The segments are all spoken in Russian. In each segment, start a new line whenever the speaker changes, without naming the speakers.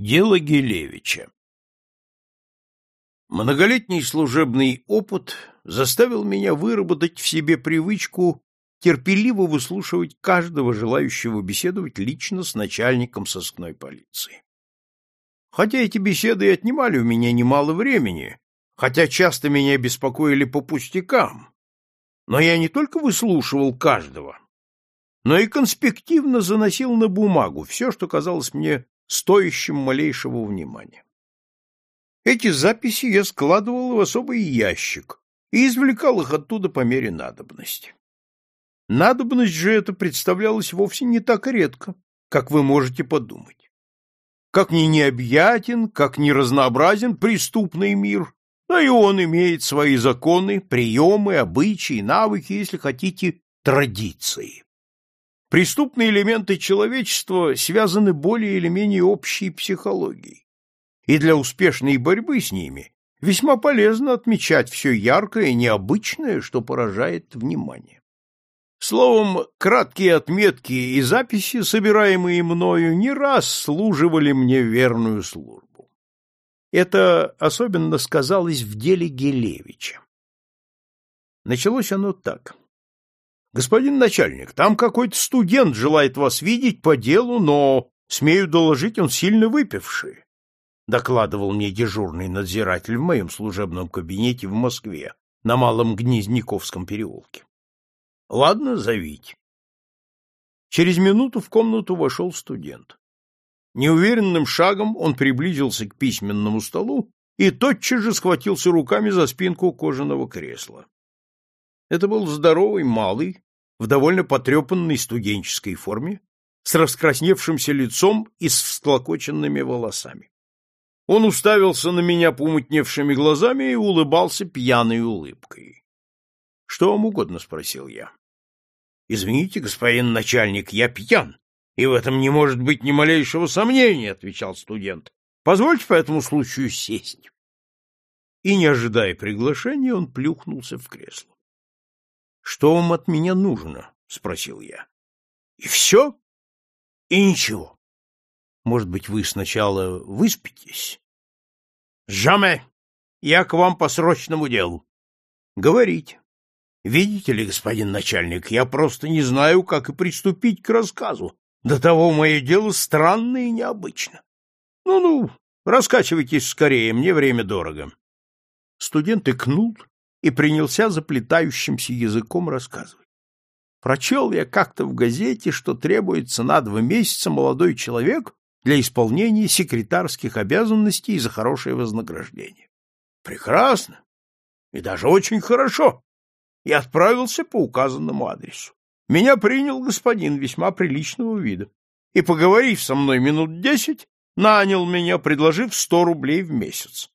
Дело Гелевича Многолетний служебный опыт заставил меня выработать в себе привычку терпеливо выслушивать каждого желающего беседовать лично с начальником сыскной полиции. Хотя эти беседы и отнимали у меня немало времени, хотя часто меня беспокоили по пустякам, но я не только выслушивал каждого, но и конспективно заносил на бумагу все, что казалось мне стоящим малейшего внимания. Эти записи я складывал в особый ящик и извлекал их оттуда по мере надобности. Надобность же эта представлялась вовсе не так редко, как вы можете подумать. Как ни необъятен, как ни разнообразен преступный мир, но и он имеет свои законы, приемы, обычаи, навыки, если хотите, традиции. Преступные элементы человечества связаны более или менее общей психологией, и для успешной борьбы с ними весьма полезно отмечать все яркое и необычное, что поражает внимание. Словом, краткие отметки и записи, собираемые мною, не раз служивали мне верную службу. Это особенно сказалось в деле Гелевича. Началось оно так. Господин начальник, там какой-то студент желает вас видеть по делу, но, смею доложить, он сильно выпивший, докладывал мне дежурный надзиратель в моем служебном кабинете в Москве, на Малом Гнездниковском переулке. Ладно, зовите. Через минуту в комнату вошел студент. Неуверенным шагом он приблизился к письменному столу и тотчас же схватился руками за спинку кожаного кресла. Это был здоровый малый, в довольно потрепанной студенческой форме, с раскрасневшимся лицом и с всклокоченными волосами. Он уставился на меня помутневшими глазами и улыбался пьяной улыбкой. — Что вам угодно? — спросил я. — Извините, господин начальник, я пьян, и в этом не может быть ни малейшего сомнения, — отвечал студент. — Позвольте по этому случаю сесть. И, не ожидая приглашения, он плюхнулся в кресло. — Что вам от меня нужно? — спросил я. — И все? И ничего. Может быть, вы сначала выспитесь? — Жаме! Я к вам по срочному делу. — Говорите. Видите ли, господин начальник, я просто не знаю, как и приступить к рассказу. До того мое дело странное и необычно. Ну-ну, раскачивайтесь скорее, мне время дорого. Студент икнул и принялся заплетающимся языком рассказывать. Прочел я как-то в газете, что требуется на два месяца молодой человек для исполнения секретарских обязанностей за хорошее вознаграждение. Прекрасно. И даже очень хорошо. И отправился по указанному адресу. Меня принял господин весьма приличного вида и, поговорив со мной минут десять, нанял меня, предложив сто рублей в месяц.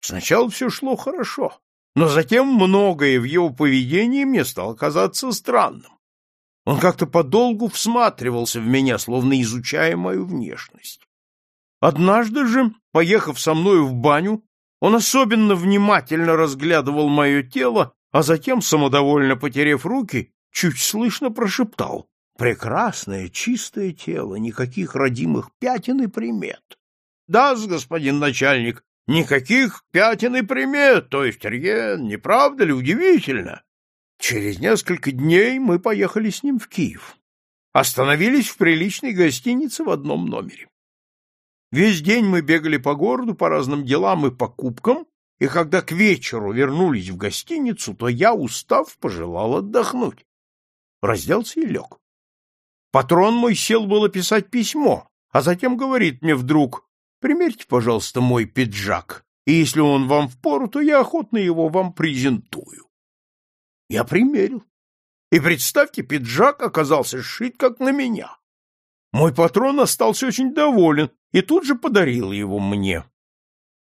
Сначала все шло хорошо, но затем многое в его поведении мне стало казаться странным. Он как-то подолгу всматривался в меня, словно изучая мою внешность. Однажды же, поехав со мною в баню, он особенно внимательно разглядывал мое тело, а затем, самодовольно потерев руки, чуть слышно прошептал «Прекрасное, чистое тело, никаких родимых пятен и примет». «Да, господин начальник, Никаких пятен и примет, то есть Рьен, не правда ли, удивительно? Через несколько дней мы поехали с ним в Киев. Остановились в приличной гостинице в одном номере. Весь день мы бегали по городу по разным делам и покупкам, и когда к вечеру вернулись в гостиницу, то я, устав, пожелал отдохнуть. Разделся и лег. Патрон мой сел было писать письмо, а затем говорит мне вдруг, Примерьте, пожалуйста, мой пиджак, и если он вам впору, то я охотно его вам презентую. Я примерил. И представьте, пиджак оказался сшит как на меня. Мой патрон остался очень доволен и тут же подарил его мне.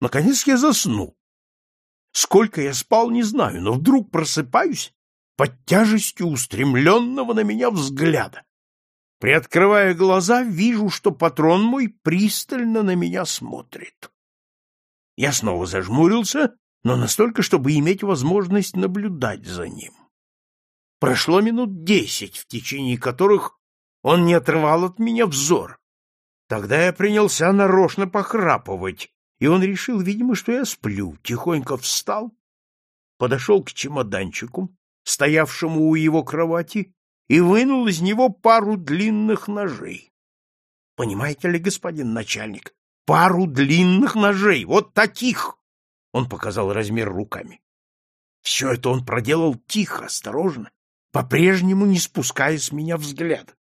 Наконец я заснул. Сколько я спал, не знаю, но вдруг просыпаюсь под тяжестью устремленного на меня взгляда. Приоткрывая глаза, вижу, что патрон мой пристально на меня смотрит. Я снова зажмурился, но настолько, чтобы иметь возможность наблюдать за ним. Прошло минут десять, в течение которых он не отрывал от меня взор. Тогда я принялся нарочно похрапывать, и он решил, видимо, что я сплю, тихонько встал, подошел к чемоданчику, стоявшему у его кровати, и вынул из него пару длинных ножей. Понимаете ли, господин начальник, пару длинных ножей, вот таких! Он показал размер руками. Все это он проделал тихо, осторожно, по-прежнему не спуская с меня взгляд.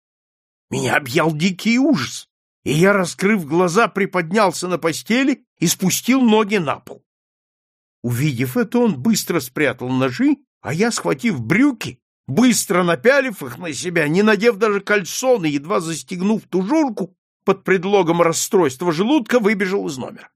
Меня объял дикий ужас, и я, раскрыв глаза, приподнялся на постели и спустил ноги на пол. Увидев это, он быстро спрятал ножи, а я, схватив брюки, быстро напялив их на себя, не надев даже кальсоны, едва застегнув тужурку, под предлогом расстройства желудка выбежал из номера.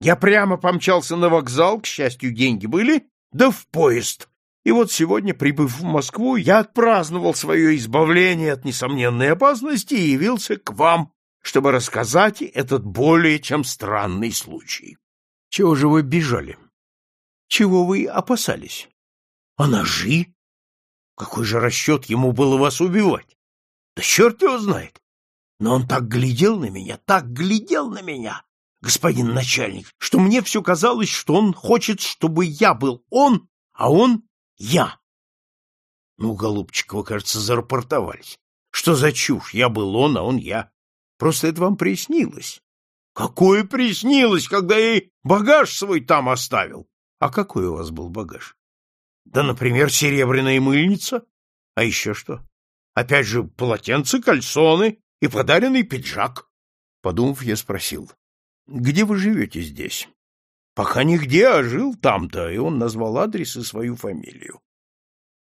Я прямо помчался на вокзал, к счастью, деньги были, да в поезд. И вот сегодня, прибыв в Москву, я отпраздновал свое избавление от несомненной опасности и явился к вам, чтобы рассказать этот более чем странный случай. Чего же вы бежали? Чего вы опасались? А ножи? Какой же расчет ему было вас убивать? Да черт его знает! Но он так глядел на меня, так глядел на меня, господин начальник, что мне все казалось, что он хочет, чтобы я был он, а он я. Ну, голубчик, вы, кажется, зарапортовались. Что за чушь? Я был он, а он я. Просто это вам приснилось. Какое приснилось, когда я и багаж свой там оставил? А какой у вас был багаж? Да, например, серебряная мыльница. А еще что? Опять же, полотенце, кальсоны и подаренный пиджак. Подумав, я спросил, где вы живете здесь? Пока нигде, а жил там-то, и он назвал адрес и свою фамилию.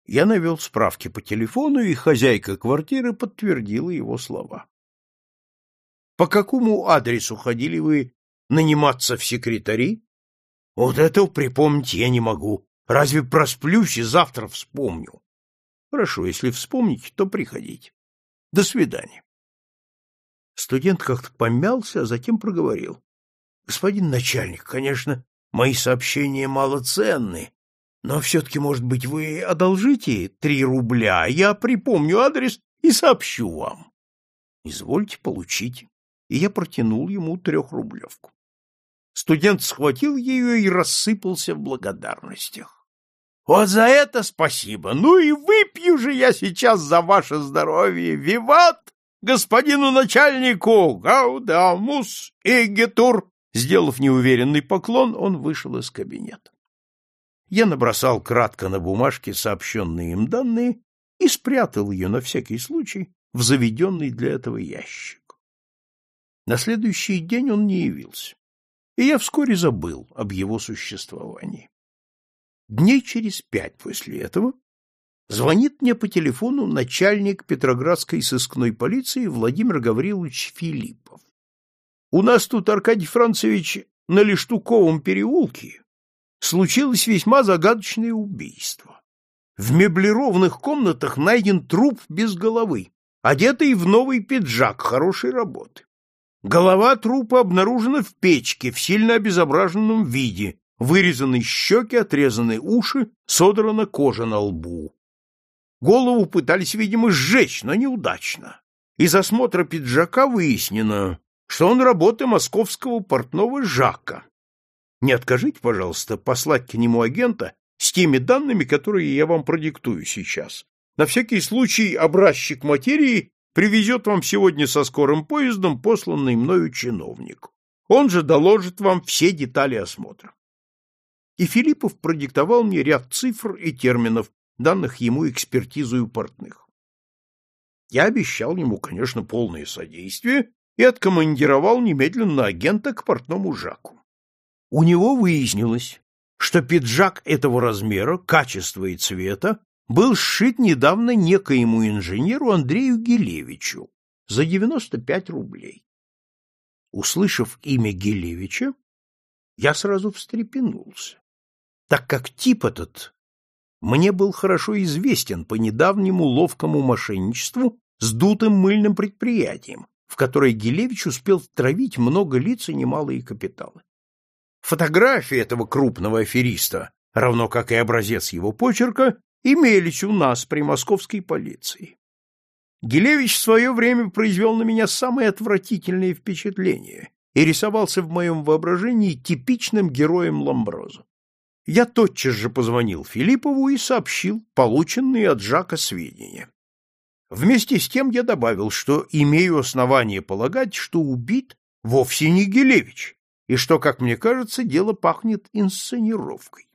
Я навел справки по телефону, и хозяйка квартиры подтвердила его слова. По какому адресу ходили вы наниматься в секретари? Вот этого припомнить я не могу. Разве просплюсь и завтра вспомню? Хорошо, если вспомните, то приходите. До свидания. Студент как-то помялся, а затем проговорил. Господин начальник, конечно, мои сообщения малоценны, но все-таки, может быть, вы одолжите три рубля, я припомню адрес и сообщу вам. Извольте получить и я протянул ему трехрублевку. Студент схватил ее и рассыпался в благодарностях. — Вот за это спасибо! Ну и выпью же я сейчас за ваше здоровье! Виват! Господину начальнику! Гаудамус и Гетур! Сделав неуверенный поклон, он вышел из кабинета. Я набросал кратко на бумажке сообщенные им данные и спрятал ее на всякий случай в заведенный для этого ящик. На следующий день он не явился, и я вскоре забыл об его существовании. Дней через пять после этого звонит мне по телефону начальник Петроградской сыскной полиции Владимир Гаврилович Филиппов. У нас тут, Аркадий Францевич, на Лештуковом переулке случилось весьма загадочное убийство. В меблированных комнатах найден труп без головы, одетый в новый пиджак хорошей работы. Голова трупа обнаружена в печке в сильно обезображенном виде, вырезаны щеки, отрезаны уши, содрана кожа на лбу. Голову пытались, видимо, сжечь, но неудачно. Из осмотра пиджака выяснено, что он работы московского портного Жака. Не откажите, пожалуйста, послать к нему агента с теми данными, которые я вам продиктую сейчас. На всякий случай образчик материи привезет вам сегодня со скорым поездом посланный мною чиновник. Он же доложит вам все детали осмотра. И Филиппов продиктовал мне ряд цифр и терминов, данных ему экспертизою портных. Я обещал ему, конечно, полное содействие и откомандировал немедленно агента к портному Жаку. У него выяснилось, что пиджак этого размера, качества и цвета был сшит недавно некоему инженеру Андрею Гелевичу за 95 рублей. Услышав имя Гелевича, я сразу встрепенулся, так как тип этот мне был хорошо известен по недавнему ловкому мошенничеству с дутым мыльным предприятием, в которое Гелевич успел втравить много лиц и немалые капиталы. Фотографии этого крупного афериста, равно как и образец его почерка, имелись у нас при московской полиции. Гелевич в свое время произвел на меня самое отвратительное впечатление и рисовался в моем воображении типичным героем Ламброза. Я тотчас же позвонил Филиппову и сообщил полученные от Жака сведения. Вместе с тем я добавил, что имею основание полагать, что убит вовсе не Гелевич, и что, как мне кажется, дело пахнет инсценировкой.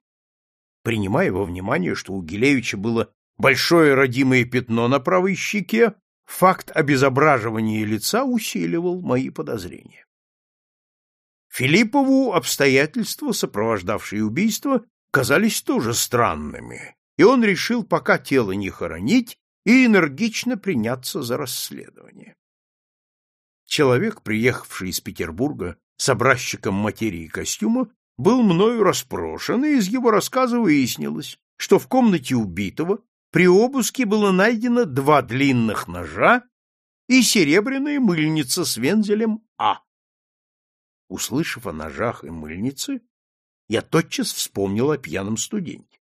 Принимая во внимание, что у Гелевича было большое родимое пятно на правой щеке, факт обезображивания лица усиливал мои подозрения. Филиппову обстоятельства, сопровождавшие убийство, казались тоже странными, и он решил пока тело не хоронить и энергично приняться за расследование. Человек, приехавший из Петербурга с образчиком материи костюма, был мною расспрошен, и из его рассказа выяснилось, что в комнате убитого при обыске было найдено два длинных ножа и серебряная мыльница с вензелем А. Услышав о ножах и мыльнице, я тотчас вспомнил о пьяном студенте.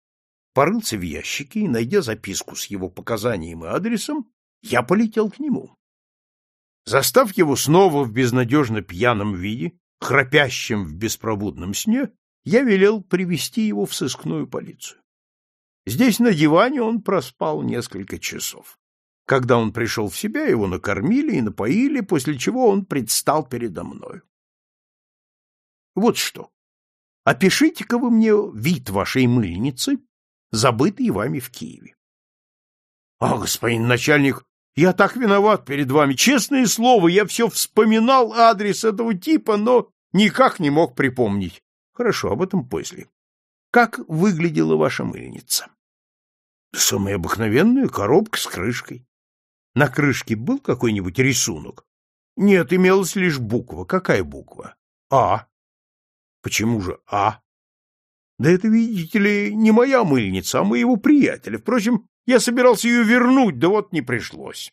Порылся в ящике и, найдя записку с его показанием и адресом, я полетел к нему. Застав его снова в безнадежно пьяном виде, храпящем в беспробудном сне, я велел привести его в сыскную полицию. Здесь на диване он проспал несколько часов. Когда он пришел в себя, его накормили и напоили, после чего он предстал передо мною. Вот что. Опишите-ка вы мне вид вашей мыльницы, забытой вами в Киеве. — А, господин начальник, я так виноват перед вами. Честное слово, я все вспоминал адрес этого типа, но никак не мог припомнить. Хорошо, об этом после. Как выглядела ваша мыльница? Самая обыкновенная коробка с крышкой. На крышке был какой-нибудь рисунок? Нет, имелась лишь буква. Какая буква? А. Почему же А? Да это, видите ли, не моя мыльница, а моего приятеля. Впрочем, я собирался ее вернуть, да вот не пришлось.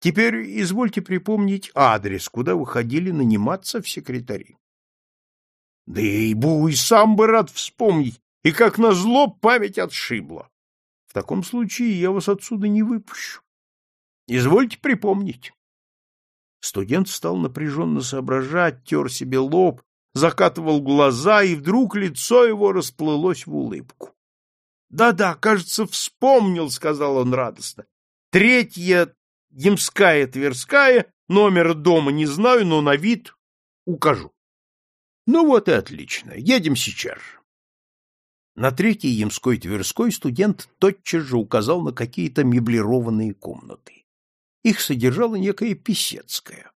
Теперь извольте припомнить адрес, куда вы ходили наниматься в секретари. Да бу, и сам бы рад вспомнить, и как назло память отшибла. В таком случае я вас отсюда не выпущу. Извольте припомнить. Студент стал напряженно соображать, тер себе лоб, закатывал глаза, и вдруг лицо его расплылось в улыбку. «Да-да, кажется, вспомнил», — сказал он радостно. «Третья Ямская Тверская, номер дома не знаю, но на вид укажу». «Ну вот и отлично, едем сейчас же». На третьей Ямской Тверской студент тотчас же указал на какие-то меблированные комнаты. Их содержала некая Писецкая.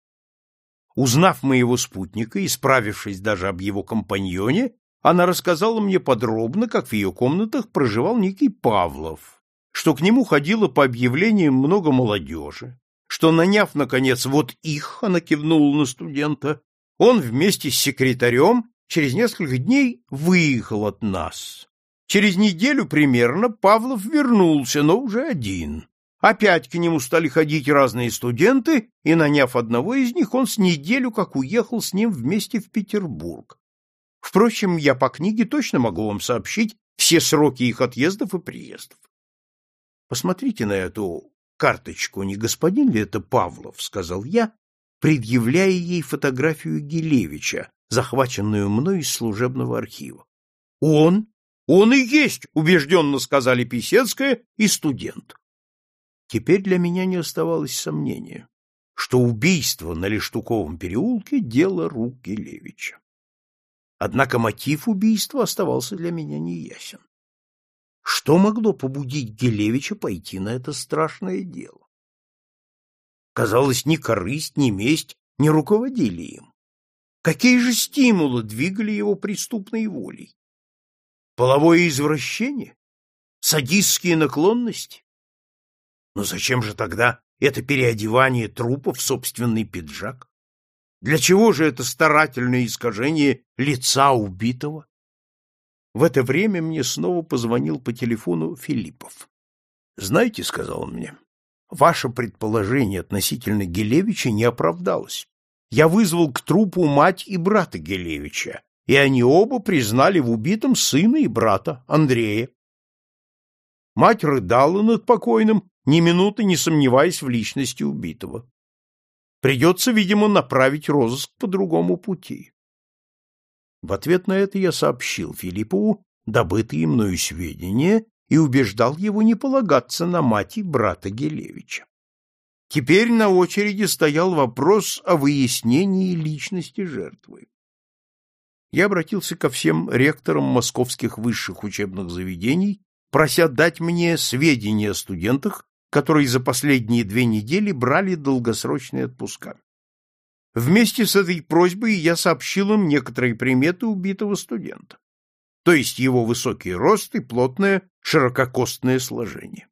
Узнав моего спутника и справившись даже об его компаньоне, она рассказала мне подробно, как в ее комнатах проживал некий Павлов, что к нему ходило по объявлениям много молодежи, что, наняв, наконец, вот их, она кивнула на студента, он вместе с секретарем через несколько дней выехал от нас. Через неделю примерно Павлов вернулся, но уже один. Опять к нему стали ходить разные студенты, и, наняв одного из них, он с неделю как уехал с ним вместе в Петербург. Впрочем, я по книге точно могу вам сообщить все сроки их отъездов и приездов. Посмотрите на эту карточку, не господин ли это Павлов, сказал я, предъявляя ей фотографию Гелевича, захваченную мной из служебного архива. Он, он и есть, убежденно сказали Писецкая и студент. Теперь для меня не оставалось сомнения, что убийство на Лештуковом переулке — дело рук Гелевича. Однако мотив убийства оставался для меня неясен. Что могло побудить Гелевича пойти на это страшное дело? Казалось, ни корысть, ни месть не руководили им. Какие же стимулы двигали его преступной волей? Половое извращение? Садистские наклонности? Но зачем же тогда это переодевание трупа в собственный пиджак? Для чего же это старательное искажение лица убитого? В это время мне снова позвонил по телефону Филиппов. «Знаете, — сказал он мне, — ваше предположение относительно Гелевича не оправдалось. Я вызвал к трупу мать и брата Гелевича, и они оба признали в убитом сына и брата, Андрея. Мать рыдала над покойным ни минуты не сомневаясь в личности убитого. Придется, видимо, направить розыск по другому пути. В ответ на это я сообщил Филиппову добытые мною сведения и убеждал его не полагаться на мать и брата Гелевича. Теперь на очереди стоял вопрос о выяснении личности жертвы. Я обратился ко всем ректорам московских высших учебных заведений, прося дать мне сведения о студентах, которые за последние две недели брали долгосрочные отпуска. Вместе с этой просьбой я сообщил им некоторые приметы убитого студента, то есть его высокий рост и плотное ширококостное сложение.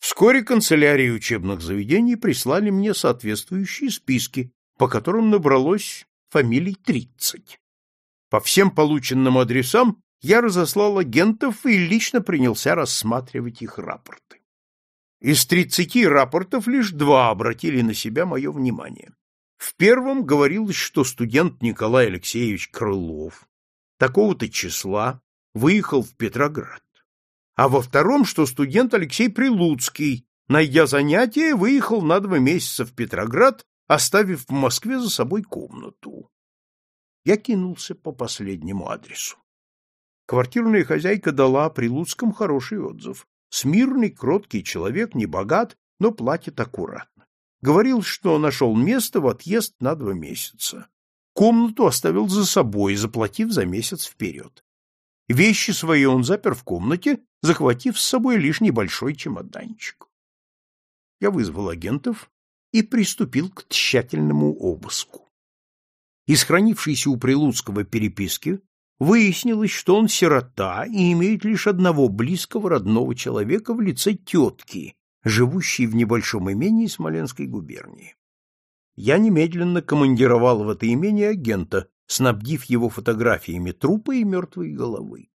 Вскоре канцелярии учебных заведений прислали мне соответствующие списки, по которым набралось фамилий тридцать. По всем полученным адресам я разослал агентов и лично принялся рассматривать их рапорты. Из тридцати рапортов лишь два обратили на себя мое внимание. В первом говорилось, что студент Николай Алексеевич Крылов такого-то числа выехал в Петроград. А во втором, что студент Алексей Прилуцкий, найдя занятие, выехал на два месяца в Петроград, оставив в Москве за собой комнату. Я кинулся по последнему адресу. Квартирная хозяйка дала о Прилуцком хороший отзыв. Смирный, кроткий человек, не богат, но платит аккуратно. Говорил, что нашел место в отъезд на два месяца. Комнату оставил за собой, заплатив за месяц вперед. Вещи свои он запер в комнате, захватив с собой лишь небольшой чемоданчик. Я вызвал агентов и приступил к тщательному обыску. Из хранившейся у Прилуцкого переписки выяснилось, что он сирота и имеет лишь одного близкого родного человека в лице тетки, живущий в небольшом имении Смоленской губернии. Я немедленно командировал в это имение агента, снабдив его фотографиями трупа и мертвой головы.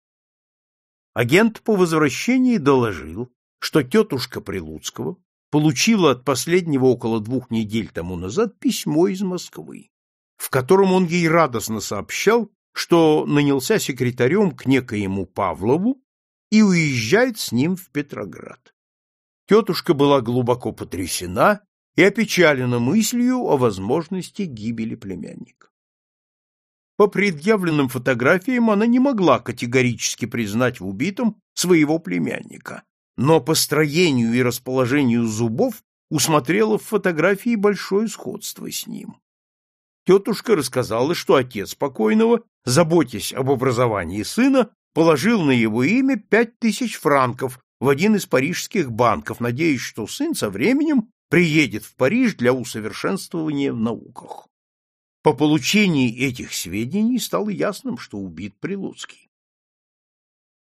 Агент по возвращении доложил, что тетушка Прилуцкого получила от последнего около двух недель тому назад письмо из Москвы, в котором он ей радостно сообщал, что нанялся секретарем к некоему Павлову и уезжает с ним в Петроград. Тетушка была глубоко потрясена и опечалена мыслью о возможности гибели племянника. По предъявленным фотографиям она не могла категорически признать в убитом своего племянника, но по строению и расположению зубов усмотрела в фотографии большое сходство с ним. Тетушка рассказала, что отец покойного, заботясь об образовании сына, положил на его имя пять тысяч франков в один из парижских банков, надеясь, что сын со временем приедет в Париж для усовершенствования в науках. По получении этих сведений стало ясным, что убит Прилуцкий.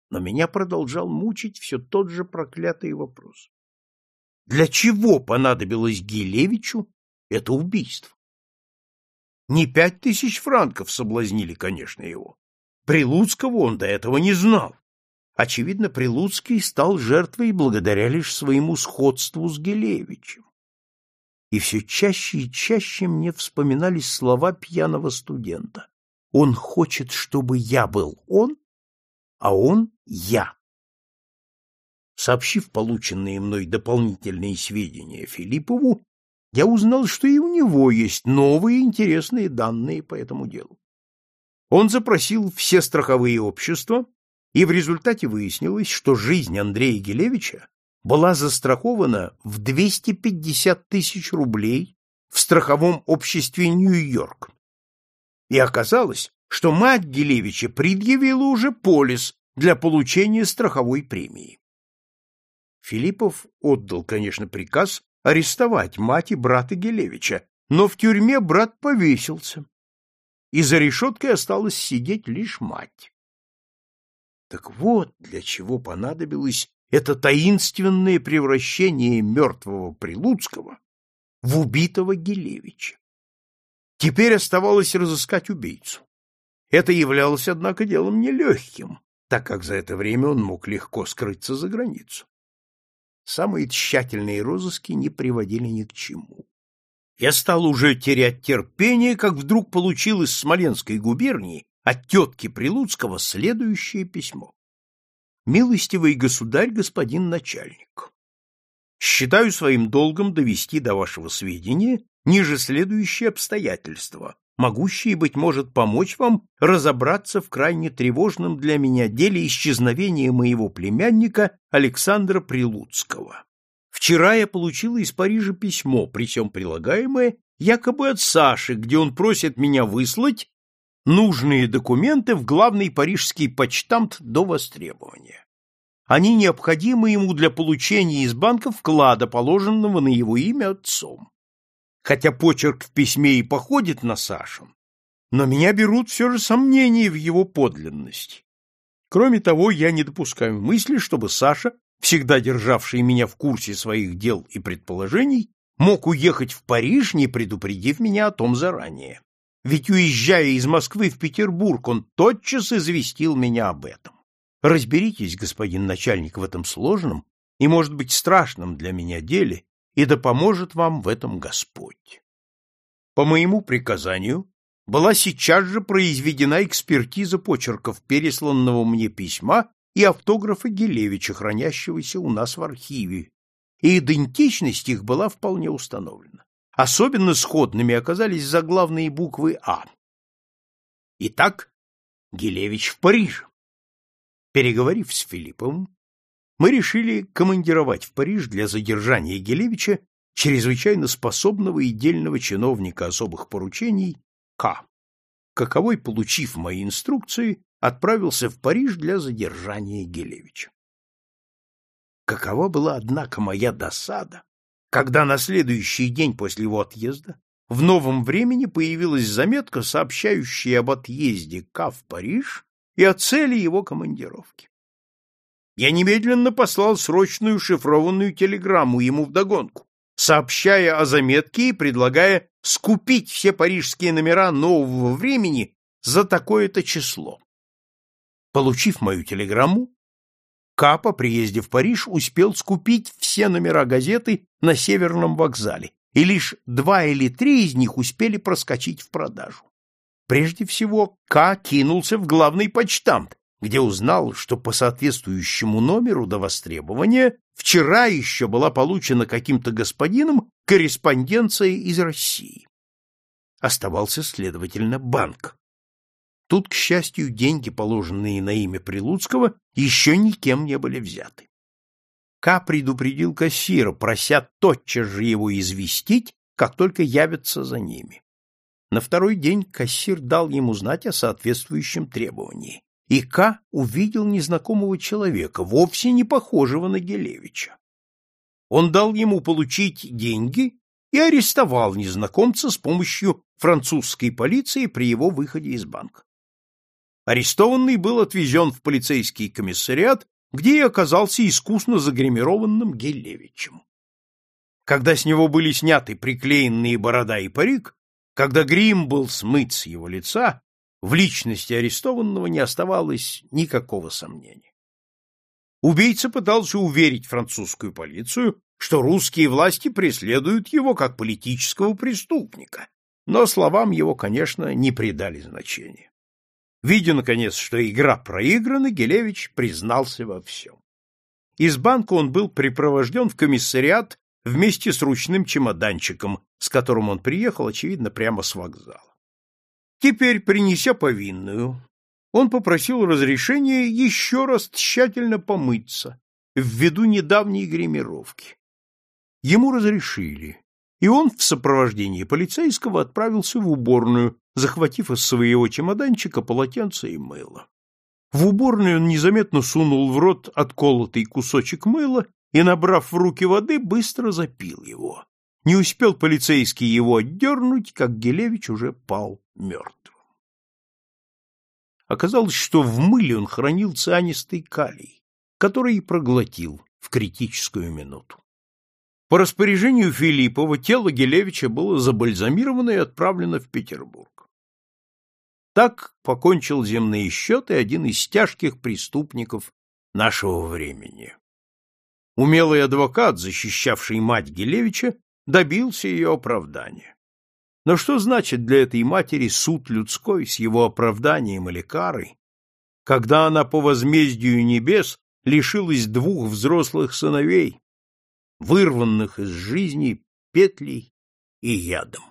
Но меня продолжал мучить все тот же проклятый вопрос. Для чего понадобилось Гилевичу это убийство? Не пять тысяч франков соблазнили, конечно, его. Прилуцкого он до этого не знал. Очевидно, Прилуцкий стал жертвой благодаря лишь своему сходству с Гелевичем. И все чаще и чаще мне вспоминались слова пьяного студента. Он хочет, чтобы я был он, а он — я. Сообщив полученные мной дополнительные сведения Филиппову, я узнал, что и у него есть новые интересные данные по этому делу. Он запросил все страховые общества, и в результате выяснилось, что жизнь Андрея Гелевича была застрахована в 250 тысяч рублей в страховом обществе Нью-Йорк. И оказалось, что мать Гелевича предъявила уже полис для получения страховой премии. Филиппов отдал, конечно, приказ арестовать мать и брата Гелевича, но в тюрьме брат повесился, и за решеткой осталась сидеть лишь мать. Так вот для чего понадобилось это таинственное превращение мертвого Прилуцкого в убитого Гелевича. Теперь оставалось разыскать убийцу. Это являлось, однако, делом нелегким, так как за это время он мог легко скрыться за границу. Самые тщательные розыски не приводили ни к чему. Я стал уже терять терпение, как вдруг получил из Смоленской губернии от тетки Прилуцкого следующее письмо. «Милостивый государь, господин начальник, считаю своим долгом довести до вашего сведения ниже следующие обстоятельства, могущие, быть может, помочь вам разобраться в крайне тревожном для меня деле исчезновения моего племянника Александра Прилуцкого. Вчера я получила из Парижа письмо, причем прилагаемое, якобы от Саши, где он просит меня выслать нужные документы в главный парижский почтамт до востребования. Они необходимы ему для получения из банка вклада, положенного на его имя отцом. Хотя почерк в письме и походит на Сашу, но меня берут все же сомнения в его подлинности. Кроме того, я не допускаю мысли, чтобы Саша, всегда державший меня в курсе своих дел и предположений, мог уехать в Париж, не предупредив меня о том заранее. Ведь, уезжая из Москвы в Петербург, он тотчас известил меня об этом. Разберитесь, господин начальник, в этом сложном и, может быть, страшном для меня деле, и да поможет вам в этом Господь. По моему приказанию была сейчас же произведена экспертиза почерков пересланного мне письма и автографа Гелевича, хранящегося у нас в архиве, и идентичность их была вполне установлена. Особенно сходными оказались заглавные буквы «А». Итак, Гелевич в Париже. Переговорив с Филипповым, мы решили командировать в Париж для задержания Гелевича чрезвычайно способного и дельного чиновника особых поручений К. Каковой, получив мои инструкции, отправился в Париж для задержания Гелевича. Какова была, однако, моя досада, когда на следующий день после его отъезда в новом времени появилась заметка, сообщающая об отъезде К в Париж и о цели его командировки. Я немедленно послал срочную шифрованную телеграмму ему вдогонку, сообщая о заметке и предлагая скупить все парижские номера нового времени за такое-то число. Получив мою телеграмму, К по приезде в Париж успел скупить все номера газеты на Северном вокзале, и лишь два или три из них успели проскочить в продажу. Прежде всего, К кинулся в главный почтамт, где узнал, что по соответствующему номеру до востребования вчера еще была получена каким-то господином корреспонденция из России. Оставался, следовательно, банк. Тут, к счастью, деньги, положенные на имя Прилуцкого, еще никем не были взяты. К предупредил кассира, прося тотчас же его известить, как только явятся за ними. На второй день кассир дал ему знать о соответствующем требовании, и К. увидел незнакомого человека, вовсе не похожего на Гелевича. Он дал ему получить деньги и арестовал незнакомца с помощью французской полиции при его выходе из банка. Арестованный был отвезен в полицейский комиссариат, где и оказался искусно загримированным Гелевичем. Когда с него были сняты приклеенные борода и парик, когда грим был смыт с его лица, в личности арестованного не оставалось никакого сомнения. Убийца пытался уверить французскую полицию, что русские власти преследуют его как политического преступника, но словам его, конечно, не придали значения. Видя, наконец, что игра проиграна, Гелевич признался во всем. Из банка он был припровожден в комиссариат вместе с ручным чемоданчиком, с которым он приехал, очевидно, прямо с вокзала. Теперь, принеся повинную, он попросил разрешения еще раз тщательно помыться ввиду недавней гримировки. Ему разрешили, и он в сопровождении полицейского отправился в уборную, захватив из своего чемоданчика полотенце и мыло. В уборную он незаметно сунул в рот отколотый кусочек мыла и, набрав в руки воды, быстро запил его. Не успел полицейский его отдернуть, как Гелевич уже пал мертвым. Оказалось, что в мыле он хранил цианистый калий, который и проглотил в критическую минуту. По распоряжению Филиппова тело Гелевича было забальзамировано и отправлено в Петербург. Так покончил земные счеты один из тяжких преступников нашего времени. Умелый адвокат, защищавший мать Гелевича, добился ее оправдания. Но что значит для этой матери суд людской с его оправданием или карой, когда она по возмездию небес лишилась двух взрослых сыновей, вырванных из жизни петлей и ядом.